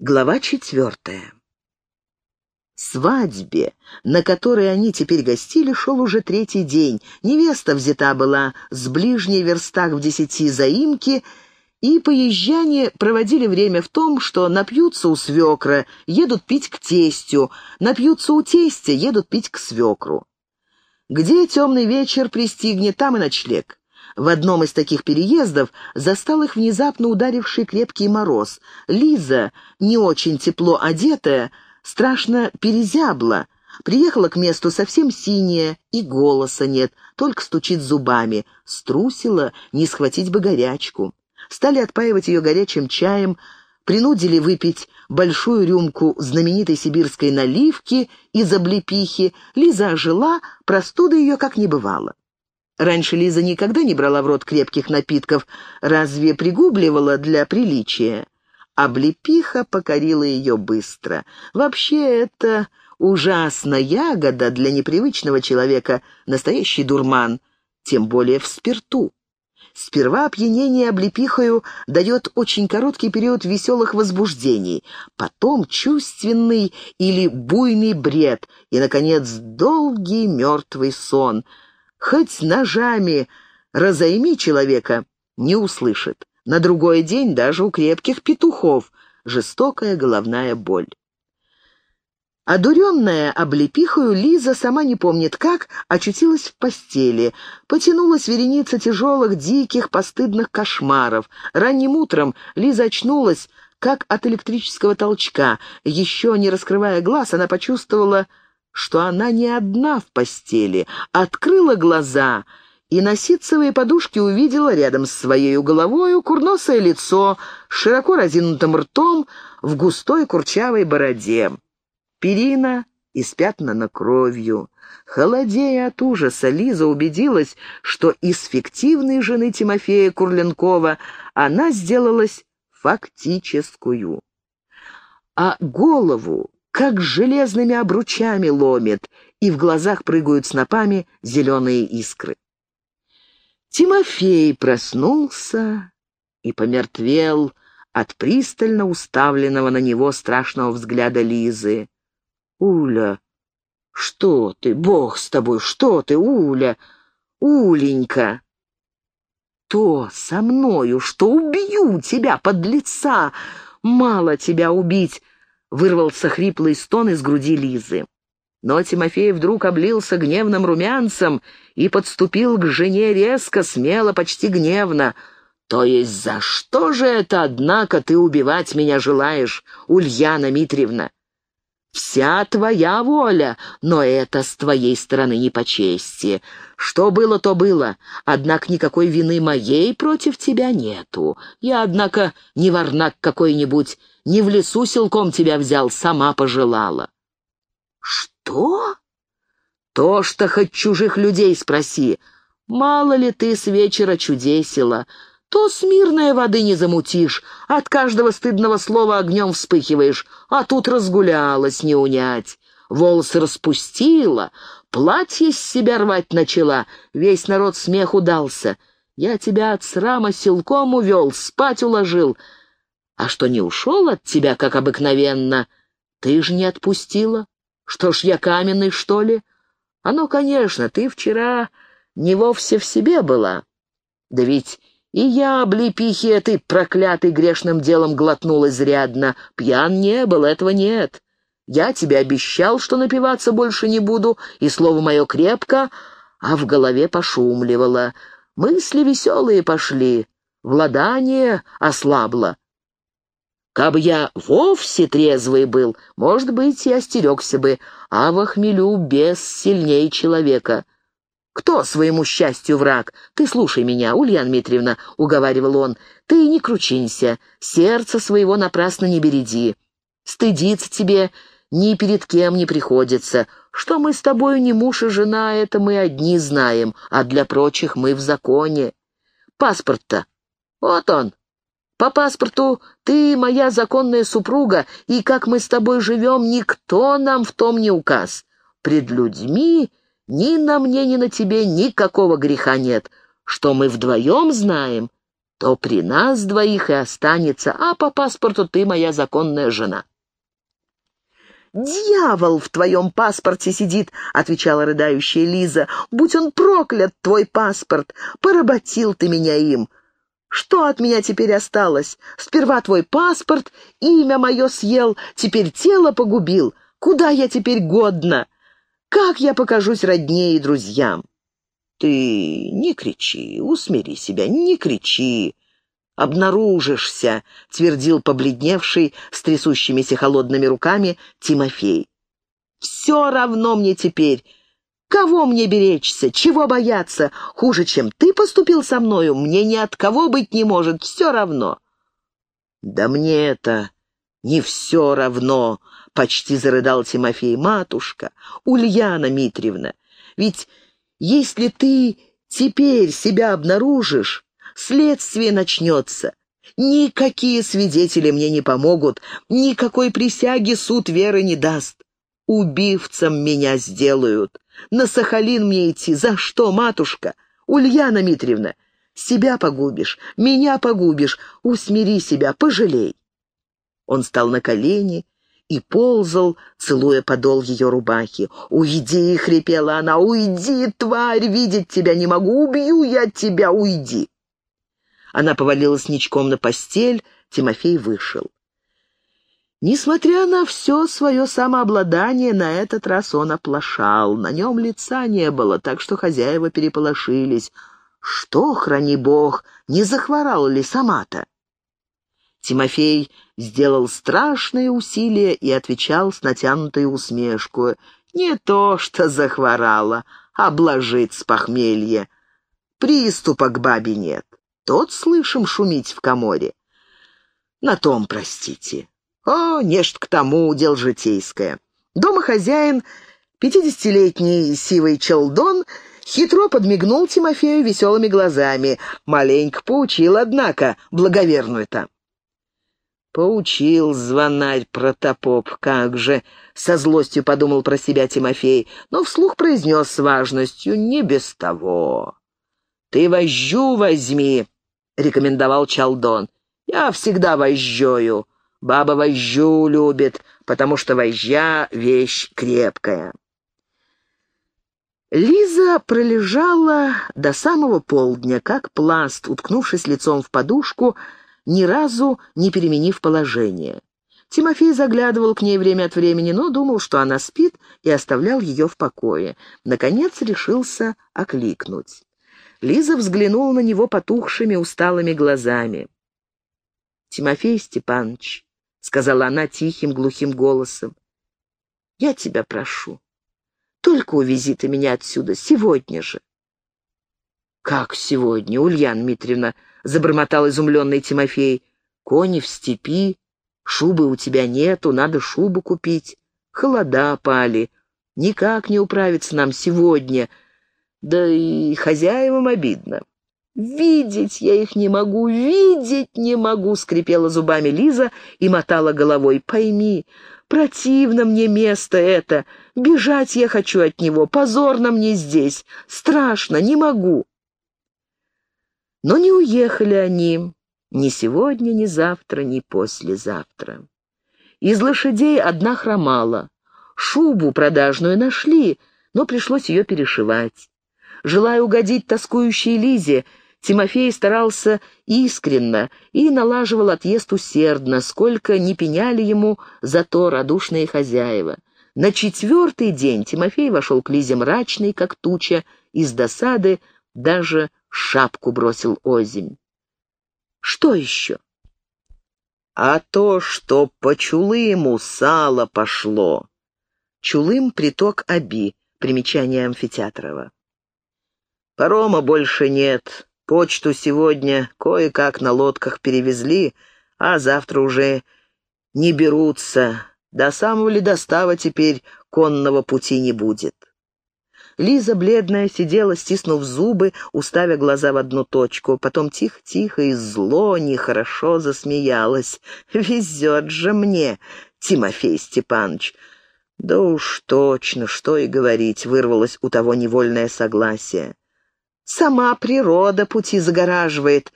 Глава четвертая. Свадьбе, на которой они теперь гостили, шел уже третий день. Невеста взята была с ближней верстах в десяти заимки, и поезжане проводили время в том, что напьются у свекра, едут пить к тестю, напьются у тестя, едут пить к свекру. Где темный вечер пристигнет, там и ночлег. В одном из таких переездов застал их внезапно ударивший крепкий мороз. Лиза, не очень тепло одетая, страшно перезябла. Приехала к месту совсем синяя, и голоса нет, только стучит зубами. Струсила, не схватить бы горячку. Стали отпаивать ее горячим чаем, принудили выпить большую рюмку знаменитой сибирской наливки из облепихи. Лиза ожила, простуда ее как не бывало. Раньше Лиза никогда не брала в рот крепких напитков, разве пригубливала для приличия. Облепиха покорила ее быстро. Вообще это ужасно ягода для непривычного человека, настоящий дурман, тем более в спирту. Сперва опьянение облепихою дает очень короткий период веселых возбуждений, потом чувственный или буйный бред и, наконец, долгий мертвый сон — Хоть ножами разойми человека, не услышит. На другой день даже у крепких петухов жестокая головная боль. Одуренная облепихою, Лиза сама не помнит как, очутилась в постели. Потянулась вереница тяжелых, диких, постыдных кошмаров. Ранним утром Лиза очнулась, как от электрического толчка. Еще не раскрывая глаз, она почувствовала что она не одна в постели, открыла глаза и на ситцевые подушки увидела рядом с своей головою курносое лицо с широко разинутым ртом в густой курчавой бороде. Перина испятнана кровью. Холодея от ужаса, Лиза убедилась, что из фиктивной жены Тимофея Курленкова она сделалась фактическую. А голову как железными обручами ломит, и в глазах прыгают снопами зеленые искры. Тимофей проснулся и помертвел от пристально уставленного на него страшного взгляда Лизы. «Уля, что ты, бог с тобой, что ты, Уля, Уленька!» «То со мною, что убью тебя, под лица, Мало тебя убить, вырвался хриплый стон из груди Лизы. Но Тимофей вдруг облился гневным румянцем и подступил к жене резко, смело, почти гневно. «То есть за что же это, однако, ты убивать меня желаешь, Ульяна Митриевна? Вся твоя воля, но это с твоей стороны не по чести. Что было, то было, однако никакой вины моей против тебя нету. Я, однако, не варнак какой-нибудь, не в лесу силком тебя взял, сама пожелала». «Что?» «То, что хоть чужих людей спроси. Мало ли ты с вечера чудесила, то смирной воды не замутишь, от каждого стыдного слова огнем вспыхиваешь, а тут разгулялась не унять. Волосы распустила, платье с себя рвать начала, весь народ смех удался. Я тебя от срама силком увел, спать уложил, а что не ушел от тебя, как обыкновенно, ты же не отпустила. Что ж, я каменный, что ли? Ну, конечно, ты вчера не вовсе в себе была. Да ведь и я, облепихи этой проклятый грешным делом глотнул изрядно. Пьян не был, этого нет. Я тебе обещал, что напиваться больше не буду, и слово мое крепко, а в голове пошумливало. Мысли веселые пошли, владание ослабло. Кабы я вовсе трезвый был, может быть, и остерегся бы, а во хмелю бес сильнее человека. Кто своему счастью враг? Ты слушай меня, Ульяна Дмитриевна, — уговаривал он, — ты не кручинься, сердце своего напрасно не береди. Стыдиться тебе ни перед кем не приходится. Что мы с тобою не муж и жена, это мы одни знаем, а для прочих мы в законе. Паспорт-то, вот он, по паспорту ты моя законная супруга, и как мы с тобой живем, никто нам в том не указ. Пред людьми ни на мне, ни на тебе никакого греха нет. Что мы вдвоем знаем, то при нас двоих и останется, а по паспорту ты моя законная жена». «Дьявол в твоем паспорте сидит», — отвечала рыдающая Лиза. «Будь он проклят, твой паспорт! Поработил ты меня им! Что от меня теперь осталось? Сперва твой паспорт, имя мое съел, теперь тело погубил. Куда я теперь годна? Как я покажусь роднее и друзьям?» «Ты не кричи, усмири себя, не кричи обнаружишься», — твердил побледневший с трясущимися холодными руками Тимофей. «Все равно мне теперь. Кого мне беречься? Чего бояться? Хуже, чем ты поступил со мною, мне ни от кого быть не может, все равно». «Да мне это не все равно», — почти зарыдал Тимофей. «Матушка, Ульяна Митриевна, ведь если ты теперь себя обнаружишь, Следствие начнется. Никакие свидетели мне не помогут, никакой присяги суд веры не даст. Убивцам меня сделают. На Сахалин мне идти. За что, матушка? Ульяна Митриевна, себя погубишь, меня погубишь. Усмири себя, пожалей. Он стал на колени и ползал, целуя подол ее рубахи. «Уйди!» — хрипела она. «Уйди, тварь! Видеть тебя не могу! Убью я тебя! Уйди!» Она повалилась ничком на постель, Тимофей вышел. Несмотря на все свое самообладание, на этот раз он оплошал. На нем лица не было, так что хозяева переполошились. Что, храни бог, не захворала ли сама-то? Тимофей сделал страшные усилия и отвечал с натянутой усмешкой. «Не то, что захворала, блажит с похмелья. Приступа к бабе нет тот слышим шуметь в коморе. На том, простите. О, нечто к тому, дел житейское. Дома хозяин, пятидесятилетний сивый челдон, хитро подмигнул Тимофею веселыми глазами. Маленько поучил, однако, благоверную-то. «Поучил звонарь протопоп, как же!» — со злостью подумал про себя Тимофей, но вслух произнес с важностью «не без того». «Ты вожжу возьми, — рекомендовал Чалдон. «Я всегда вожжою. Баба вожжу любит, потому что вожжа — вещь крепкая». Лиза пролежала до самого полдня, как пласт, уткнувшись лицом в подушку, ни разу не переменив положение. Тимофей заглядывал к ней время от времени, но думал, что она спит, и оставлял ее в покое. Наконец решился окликнуть. Лиза взглянула на него потухшими, усталыми глазами. «Тимофей Степанович», — сказала она тихим, глухим голосом, — «я тебя прошу, только увези ты меня отсюда сегодня же». «Как сегодня, Ульяна Дмитриевна?» — забормотал изумленный Тимофей. «Кони в степи, шубы у тебя нету, надо шубу купить. Холода пали, никак не управиться нам сегодня», да и хозяевам обидно. «Видеть я их не могу, видеть не могу!» — скрипела зубами Лиза и мотала головой. «Пойми, противно мне место это, бежать я хочу от него, позорно мне здесь, страшно, не могу!» Но не уехали они ни сегодня, ни завтра, ни послезавтра. Из лошадей одна хромала. Шубу продажную нашли, но пришлось ее перешивать. Желая угодить тоскующей Лизе, Тимофей старался искренно и налаживал отъезд усердно, сколько не пеняли ему за то радушные хозяева. На четвертый день Тимофей вошел к Лизе мрачный, как туча, из досады даже шапку бросил озимь. «Что еще?» «А то, что по Чулыму сало пошло». Чулым — приток Аби, примечание Амфитеатрова. Парома больше нет. Почту сегодня кое-как на лодках перевезли, а завтра уже не берутся. До самого ледостава теперь конного пути не будет. Лиза, бледная, сидела, стиснув зубы, уставя глаза в одну точку. Потом тихо-тихо и зло, нехорошо засмеялась. «Везет же мне, Тимофей Степанович!» «Да уж точно, что и говорить», — вырвалось у того невольное согласие. Сама природа пути загораживает.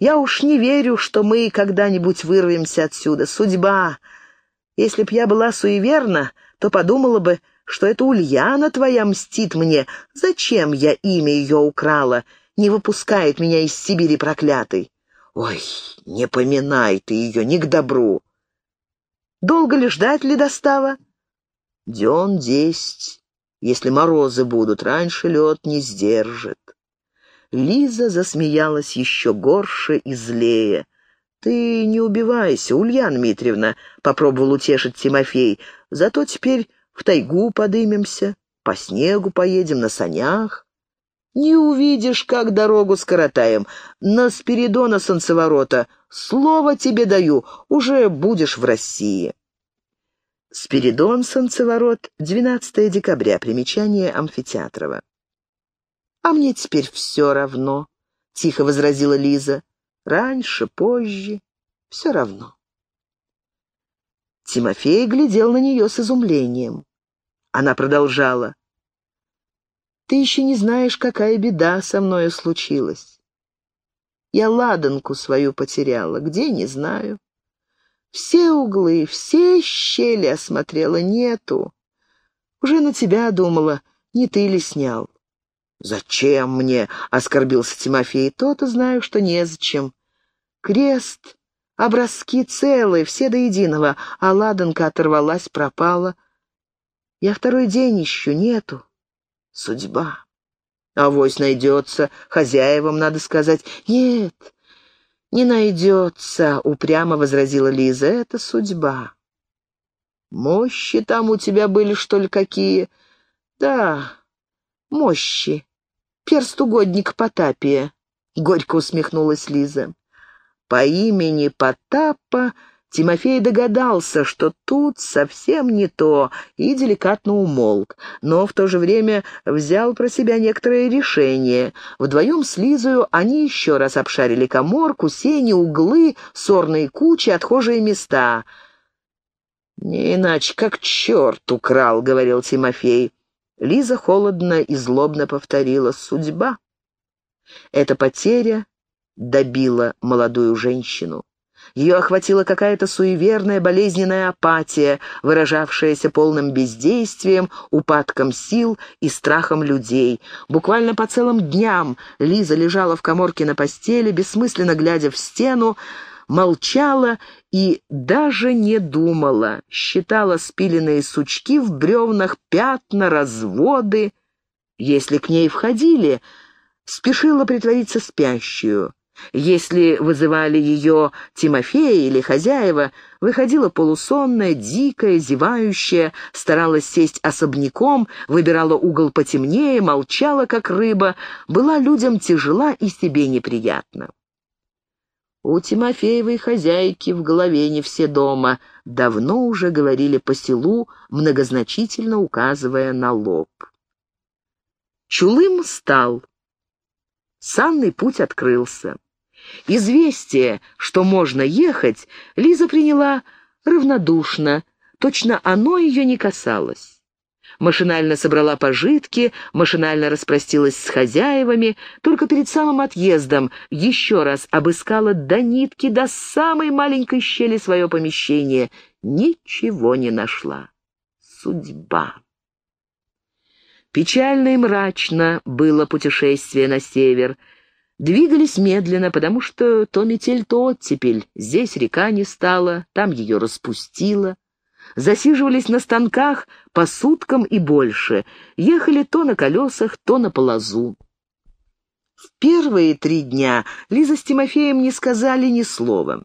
Я уж не верю, что мы когда-нибудь вырвемся отсюда. Судьба. Если б я была суеверна, то подумала бы, что это Ульяна твоя мстит мне. Зачем я имя ее украла? Не выпускает меня из Сибири проклятый. Ой, не поминай ты ее, не к добру. Долго ли ждать ледостава? Дён десять. Если морозы будут, раньше лед не сдержит. Лиза засмеялась еще горше и злее. «Ты не убивайся, Ульяна Дмитриевна», — попробовал утешить Тимофей. «Зато теперь в тайгу подымемся, по снегу поедем на санях. Не увидишь, как дорогу скоротаем. На Спиридона солнцеворота. Слово тебе даю, уже будешь в России». Спиридон Солнцеворот, 12 декабря, примечание Амфитеатрова. «А мне теперь все равно», — тихо возразила Лиза. «Раньше, позже, все равно». Тимофей глядел на нее с изумлением. Она продолжала. «Ты еще не знаешь, какая беда со мною случилась. Я ладанку свою потеряла, где, не знаю. Все углы, все щели осмотрела, нету. Уже на тебя думала, не ты ли снял. «Зачем мне?» — оскорбился Тимофей. «То-то знаю, что незачем. Крест, образки целые, все до единого, а ладанка оторвалась, пропала. Я второй день ищу, нету. Судьба. Авось найдется, хозяевам надо сказать. Нет, не найдется, — упрямо возразила Лиза. Это судьба. Мощи там у тебя были, что ли, какие? Да, мощи. Перстугодник Потапия, — горько усмехнулась Лиза. По имени Потапа Тимофей догадался, что тут совсем не то, и деликатно умолк, но в то же время взял про себя некоторое решение. Вдвоем с Лизою они еще раз обшарили коморку, сени, углы, сорные кучи, отхожие места. «Не иначе, как черт украл», — говорил Тимофей. Лиза холодно и злобно повторила «Судьба». Эта потеря добила молодую женщину. Ее охватила какая-то суеверная болезненная апатия, выражавшаяся полным бездействием, упадком сил и страхом людей. Буквально по целым дням Лиза лежала в коморке на постели, бессмысленно глядя в стену, молчала и даже не думала, считала спиленные сучки в бревнах, пятна, разводы. Если к ней входили, спешила притвориться спящую. Если вызывали ее Тимофея или хозяева, выходила полусонная, дикая, зевающая, старалась сесть особняком, выбирала угол потемнее, молчала, как рыба, была людям тяжела и себе неприятна. У Тимофеевой хозяйки в голове не все дома, давно уже говорили по селу, многозначительно указывая на лоб. Чулым стал. Санный путь открылся. Известие, что можно ехать, Лиза приняла равнодушно, точно оно ее не касалось машинально собрала пожитки, машинально распростилась с хозяевами, только перед самым отъездом еще раз обыскала до нитки, до самой маленькой щели свое помещение. Ничего не нашла. Судьба. Печально и мрачно было путешествие на север. Двигались медленно, потому что то метель, то оттепель. Здесь река не стала, там ее распустила засиживались на станках по суткам и больше, ехали то на колесах, то на полозу. В первые три дня Лиза с Тимофеем не сказали ни слова.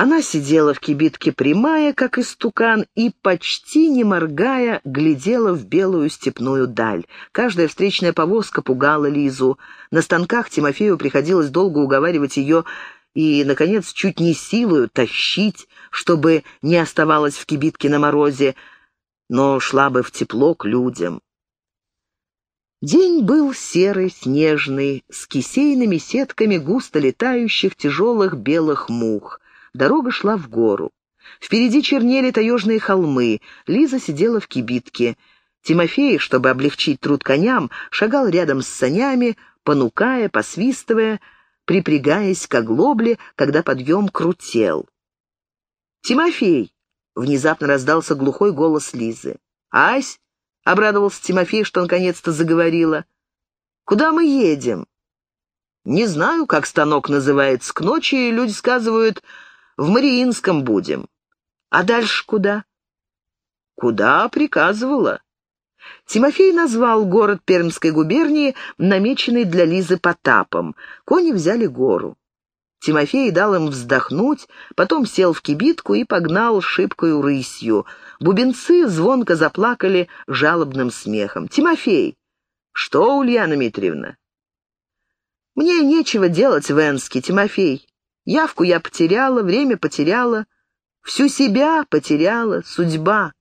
Она сидела в кибитке прямая, как истукан, и, почти не моргая, глядела в белую степную даль. Каждая встречная повозка пугала Лизу. На станках Тимофею приходилось долго уговаривать ее и, наконец, чуть не силою тащить, чтобы не оставалась в кибитке на морозе, но шла бы в тепло к людям. День был серый, снежный, с кисейными сетками густо летающих тяжелых белых мух. Дорога шла в гору. Впереди чернели таежные холмы. Лиза сидела в кибитке. Тимофей, чтобы облегчить труд коням, шагал рядом с санями, понукая, посвистывая, припрягаясь к оглобле, когда подъем крутел. «Тимофей!» — внезапно раздался глухой голос Лизы. «Ась!» — обрадовался Тимофей, что наконец-то заговорила. «Куда мы едем?» «Не знаю, как станок называется. К ночи люди сказывают, в Мариинском будем». «А дальше куда?» «Куда приказывала?» Тимофей назвал город Пермской губернии, намеченный для Лизы Потапом. Кони взяли гору. Тимофей дал им вздохнуть, потом сел в кибитку и погнал шибкою рысью. Бубенцы звонко заплакали жалобным смехом. «Тимофей!» «Что, Ульяна Митриевна?» «Мне нечего делать в Энске, Тимофей. Явку я потеряла, время потеряла, всю себя потеряла, судьба.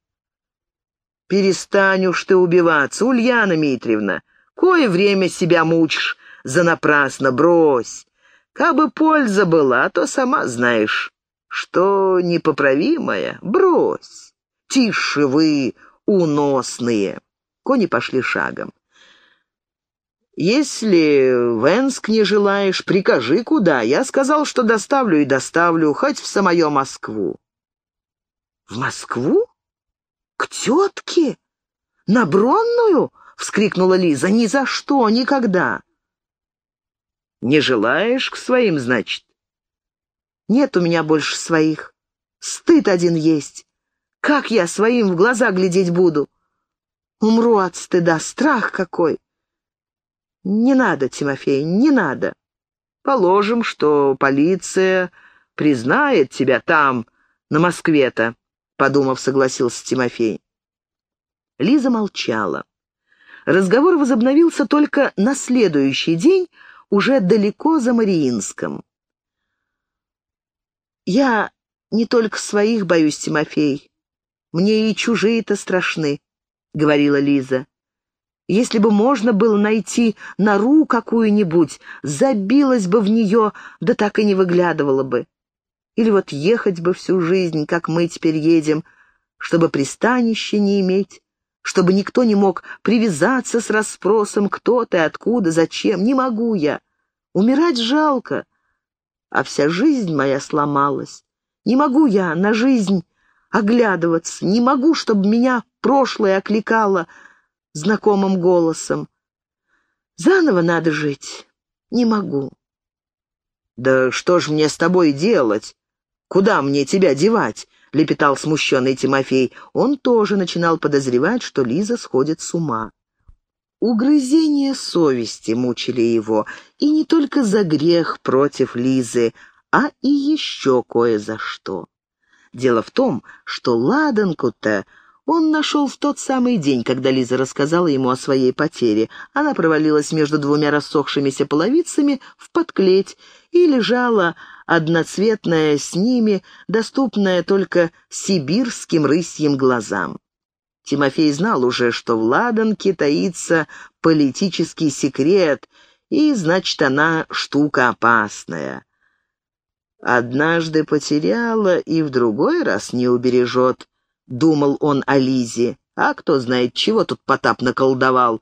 «Перестань уж ты убиваться, Ульяна Митриевна. Кое время себя мучишь за напрасно, брось. Кабы польза была, то сама знаешь, что непоправимое, брось. Тише вы, уносные!» Кони пошли шагом. «Если в Энск не желаешь, прикажи куда. Я сказал, что доставлю и доставлю, хоть в самую Москву». «В Москву?» «К тетке? На Бронную?» — вскрикнула Лиза. «Ни за что, никогда!» «Не желаешь к своим, значит?» «Нет у меня больше своих. Стыд один есть. Как я своим в глаза глядеть буду? Умру от стыда, страх какой!» «Не надо, Тимофей, не надо. Положим, что полиция признает тебя там, на Москве-то. Подумав, согласился Тимофей. Лиза молчала. Разговор возобновился только на следующий день, уже далеко за Мариинском. «Я не только своих боюсь, Тимофей. Мне и чужие-то страшны», — говорила Лиза. «Если бы можно было найти нору какую-нибудь, забилась бы в нее, да так и не выглядывала бы. Или вот ехать бы всю жизнь, как мы теперь едем, чтобы пристанища не иметь, чтобы никто не мог привязаться с расспросом, кто ты, откуда, зачем. Не могу я. Умирать жалко, а вся жизнь моя сломалась. Не могу я на жизнь оглядываться, не могу, чтобы меня прошлое окликало знакомым голосом. Заново надо жить. Не могу. «Да что ж мне с тобой делать?» Куда мне тебя девать?» — лепетал смущенный Тимофей. Он тоже начинал подозревать, что Лиза сходит с ума. Угрызения совести мучили его, и не только за грех против Лизы, а и еще кое за что. Дело в том, что ладанку-то он нашел в тот самый день, когда Лиза рассказала ему о своей потере. Она провалилась между двумя рассохшимися половицами в подклеть и лежала одноцветная с ними, доступная только сибирским рысьим глазам. Тимофей знал уже, что в ладанке таится политический секрет, и, значит, она штука опасная. «Однажды потеряла и в другой раз не убережет», — думал он о Лизе. «А кто знает, чего тут Потап наколдовал?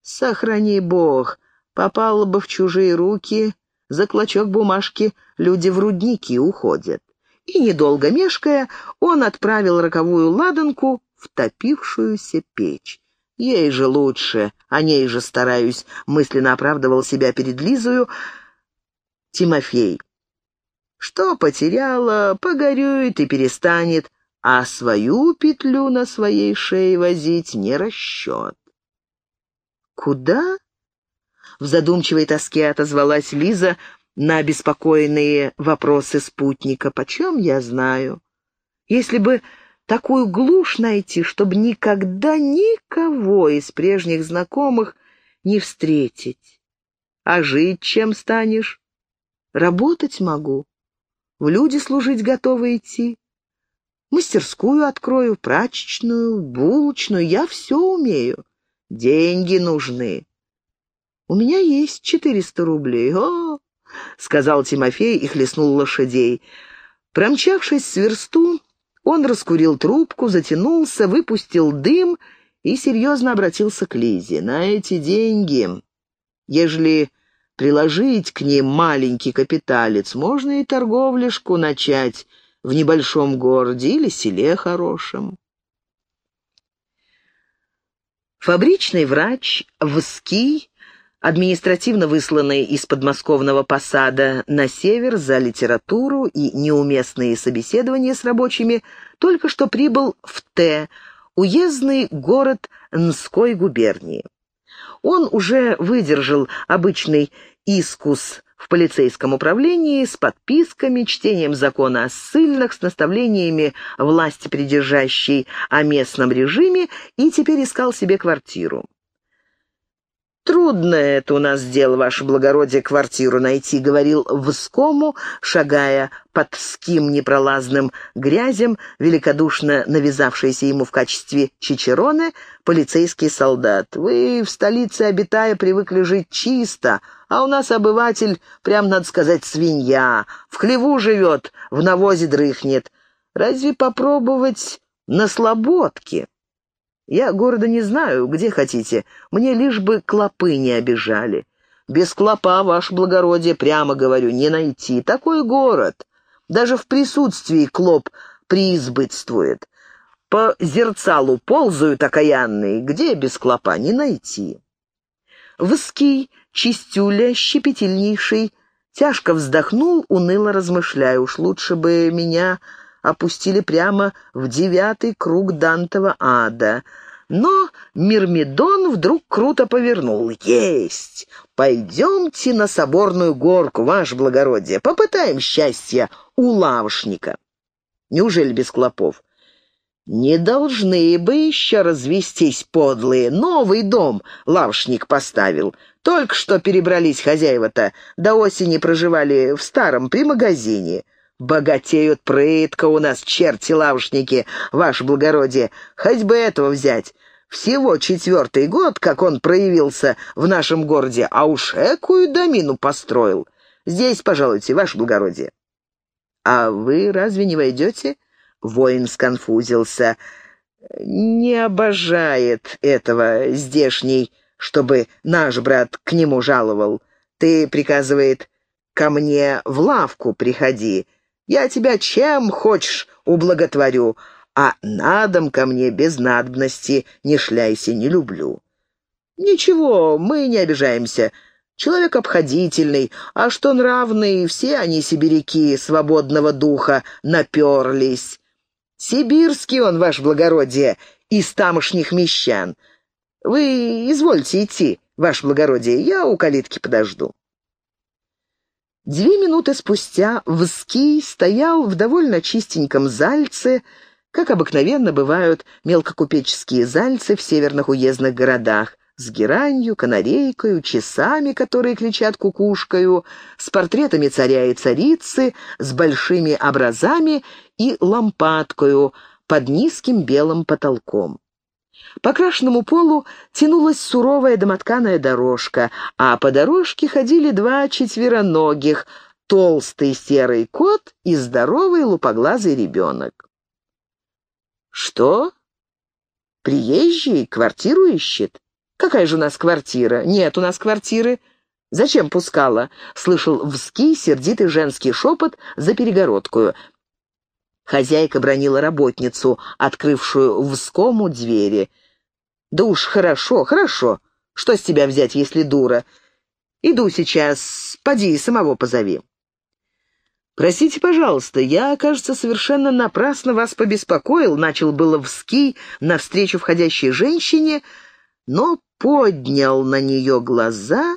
Сохрани Бог, попала бы в чужие руки, за клочок бумажки люди в рудники уходят. И, недолго мешкая, он отправил роковую ладанку в топившуюся печь. Ей же лучше, о ней же стараюсь, мысленно оправдывал себя перед Лизою Тимофей. Что потеряла, погорюет и перестанет, а свою петлю на своей шее возить не расчет. Куда в задумчивой тоске отозвалась Лиза на обеспокоенные вопросы спутника. «Почем я знаю? Если бы такую глушь найти, чтобы никогда никого из прежних знакомых не встретить. А жить чем станешь? Работать могу. В люди служить готова идти. Мастерскую открою, прачечную, булочную. Я все умею. Деньги нужны. «У меня есть четыреста рублей. О!» — сказал Тимофей и хлестнул лошадей. Промчавшись с версту, он раскурил трубку, затянулся, выпустил дым и серьезно обратился к Лизе. «На эти деньги, ежели приложить к ним маленький капиталец, можно и торговляшку начать в небольшом городе или селе хорошем. Фабричный врач Вский, административно высланный из подмосковного посада на север за литературу и неуместные собеседования с рабочими, только что прибыл в Т, уездный город Нской губернии. Он уже выдержал обычный искус в полицейском управлении с подписками, чтением закона о ссыльных, с наставлениями власти придержащей о местном режиме и теперь искал себе квартиру. «Трудно это у нас дело, ваше благородие, квартиру найти», — говорил Вскому, шагая под ским непролазным грязем, великодушно навязавшийся ему в качестве чичероны, полицейский солдат. «Вы в столице, обитая, привыкли жить чисто, а у нас обыватель, прям, надо сказать, свинья, в хлеву живет, в навозе дрыхнет. Разве попробовать на слободке?» Я города не знаю, где хотите. Мне лишь бы клопы не обижали. Без клопа, ваше благородие, прямо говорю, не найти. Такой город. Даже в присутствии клоп преизбытствует. По зерцалу ползают окаянные, где без клопа не найти. Вский, чистюля, щепетильнейший, тяжко вздохнул, уныло размышляя, уж лучше бы меня опустили прямо в девятый круг Дантова ада. Но Мирмидон вдруг круто повернул. «Есть! Пойдемте на соборную горку, ваше благородие, попытаем счастья у лавошника». Неужели без клопов? «Не должны бы еще развестись, подлые. Новый дом лавшник поставил. Только что перебрались хозяева-то. До осени проживали в старом, при магазине. Богатеют прытко у нас черти-лавшники, ваше благородие. Хоть бы этого взять. Всего четвертый год, как он проявился в нашем городе, а уж экую домину построил. Здесь, пожалуйте, ваше благородие. А вы разве не войдете? Воин сконфузился. Не обожает этого здешний, чтобы наш брат к нему жаловал. Ты, приказывает, ко мне в лавку приходи, я тебя чем хочешь ублаготворю, а на дом ко мне без надобности не шляйся, не люблю». «Ничего, мы не обижаемся. Человек обходительный, а что нравный, все они сибиряки свободного духа наперлись. Сибирский он, ваше благородие, из тамошних мещан. Вы извольте идти, ваше благородие, я у калитки подожду». Две минуты спустя Вский стоял в довольно чистеньком зальце, как обыкновенно бывают мелкокупеческие зальцы в северных уездных городах, с геранью, канарейкою, часами, которые кричат кукушкою, с портретами царя и царицы, с большими образами и лампадкою под низким белым потолком. По крашенному полу тянулась суровая домотканая дорожка, а по дорожке ходили два четвероногих, толстый серый кот и здоровый лупоглазый ребенок. «Что? Приезжий квартиру ищет? Какая же у нас квартира? Нет у нас квартиры. Зачем пускала?» — слышал вский сердитый женский шепот за перегородкую. Хозяйка бронила работницу, открывшую вскому двери. «Да уж хорошо, хорошо. Что с тебя взять, если дура? Иду сейчас, поди, самого позови». «Простите, пожалуйста, я, кажется, совершенно напрасно вас побеспокоил», начал было вский навстречу входящей женщине, но поднял на нее глаза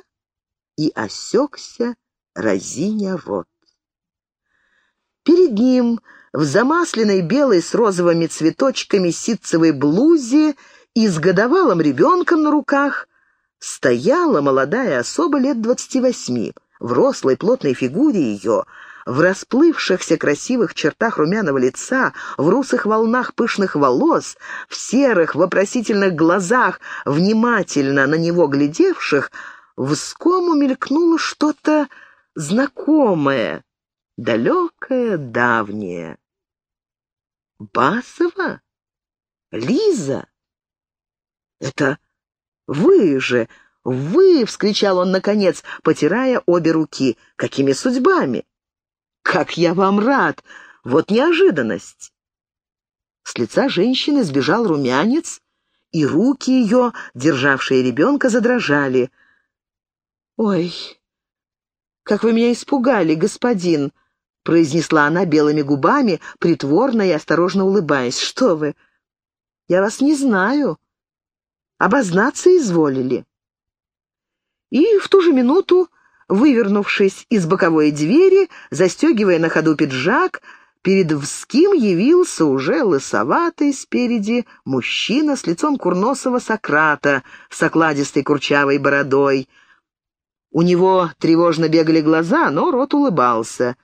и осекся, разиня рот. Перед ним в замасленной белой с розовыми цветочками ситцевой блузе и с годовалым ребенком на руках стояла молодая особа лет двадцати восьми. В рослой плотной фигуре ее, в расплывшихся красивых чертах румяного лица, в русых волнах пышных волос, в серых вопросительных глазах, внимательно на него глядевших, в скому мелькнуло что-то знакомое, далекое, давнее. «Басова? Лиза?» «Это вы же!» «Вы!» — вскричал он наконец, потирая обе руки. «Какими судьбами?» «Как я вам рад! Вот неожиданность!» С лица женщины сбежал румянец, и руки ее, державшие ребенка, задрожали. «Ой, как вы меня испугали, господин!» — произнесла она белыми губами, притворно и осторожно улыбаясь. «Что вы? Я вас не знаю. Обознаться изволили». И в ту же минуту, вывернувшись из боковой двери, застегивая на ходу пиджак, перед Вским явился уже лысоватый спереди мужчина с лицом курносого Сократа, с окладистой курчавой бородой. У него тревожно бегали глаза, но рот улыбался.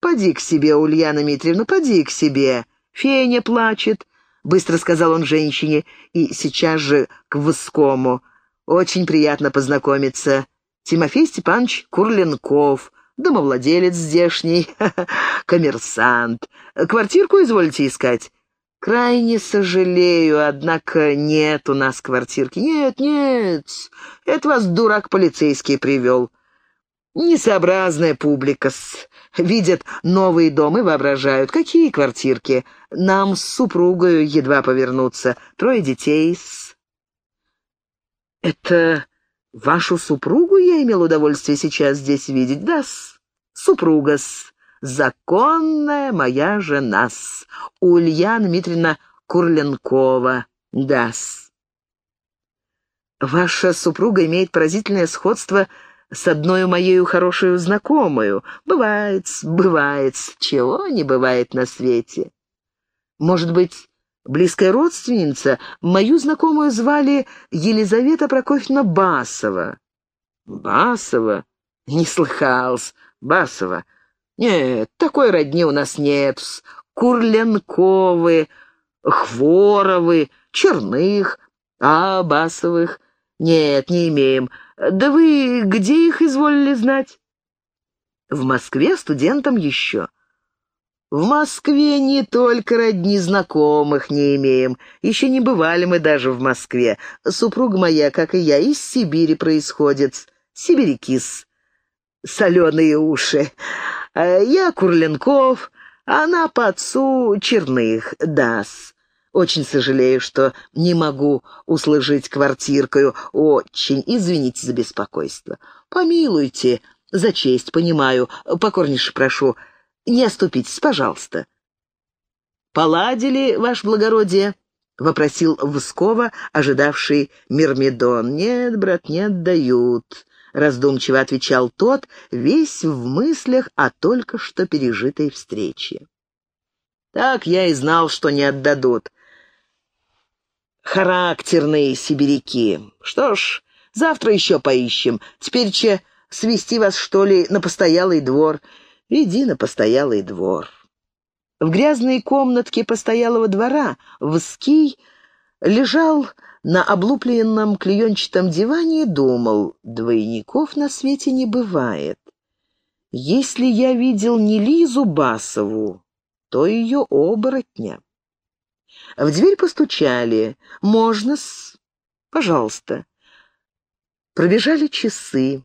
«Поди к себе, Ульяна Митриевна, поди к себе. Феня плачет», — быстро сказал он женщине, и сейчас же к Вскому — очень приятно познакомиться. Тимофей Степанович Курленков, домовладелец здешний, коммерсант. Квартирку изволите искать? Крайне сожалею, однако нет у нас квартирки. Нет, нет, это вас дурак полицейский привел. Несообразная публика -с. Видят новые дома и воображают. Какие квартирки? Нам с супругой едва повернуться. Трое детей -с. «Это вашу супругу я имел удовольствие сейчас здесь видеть, да-с? Супруга-с, законная моя жена-с, Ульяна Дмитриевна Курленкова, да-с». «Ваша супруга имеет поразительное сходство с одной моею хорошую знакомую. Бывает, бывает, чего не бывает на свете. Может быть, Близкая родственница, мою знакомую звали Елизавета Прокофьевна Басова. Басова? Не слыхался. Басова. Нет, такой родни у нас нет. Курленковы, Хворовы, Черных, а Басовых нет, не имеем. Да вы где их изволили знать? В Москве студентам еще. В Москве не только родни знакомых не имеем. Еще не бывали мы даже в Москве. Супруга моя, как и я, из Сибири происходит. Сибирякис. Соленые уши. А я Курленков, она по отцу Черных, дас. Очень сожалею, что не могу услужить квартиркою. Очень извините за беспокойство. Помилуйте, за честь, понимаю. Покорнейше прошу. Не оступитесь, пожалуйста». «Поладили, ваше благородие?» — вопросил Вскова, ожидавший Мирмидон. «Нет, брат, не отдают», — раздумчиво отвечал тот, весь в мыслях о только что пережитой встрече. «Так я и знал, что не отдадут. Характерные сибиряки. Что ж, завтра еще поищем. Теперь че, свести вас, что ли, на постоялый двор?» Иди на постоялый двор. В грязной комнатке постоялого двора Вский лежал на облупленном клеенчатом диване и думал, двойников на свете не бывает. Если я видел не Лизу Басову, то ее оборотня. В дверь постучали. «Можно-с? Пожалуйста». Пробежали часы.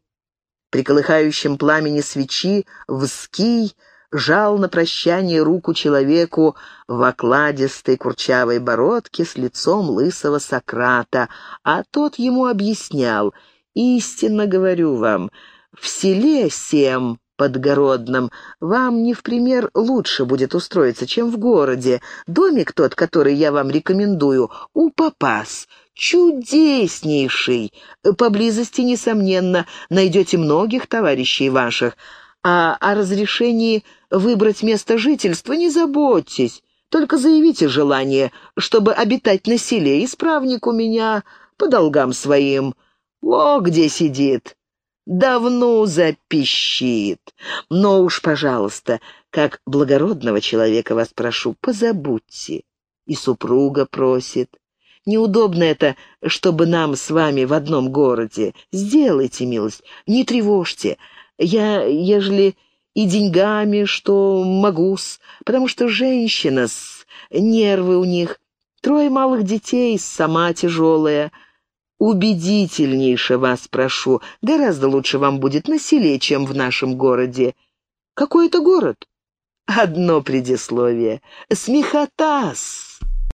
При колыхающем пламени свечи Вский жал на прощание руку человеку в окладистой курчавой бородке с лицом лысого Сократа, а тот ему объяснял, «Истинно говорю вам, в селе сем подгородном вам не в пример лучше будет устроиться, чем в городе. Домик тот, который я вам рекомендую, у Попас, чудеснейший. Поблизости, несомненно, найдете многих товарищей ваших. А о разрешении выбрать место жительства не заботьтесь. Только заявите желание, чтобы обитать на селе. Исправник у меня по долгам своим. О, где сидит. Давно запищит. Но уж, пожалуйста, как благородного человека вас прошу, позабудьте. И супруга просит. Неудобно это, чтобы нам с вами в одном городе. Сделайте милость, не тревожьте. Я, ежели и деньгами, что могу-с, потому что женщина-с, нервы у них, трое малых детей, сама тяжелая. убедительнейше вас прошу. Гораздо лучше вам будет на селе, чем в нашем городе. Какой это город? Одно предисловие. Смехотас.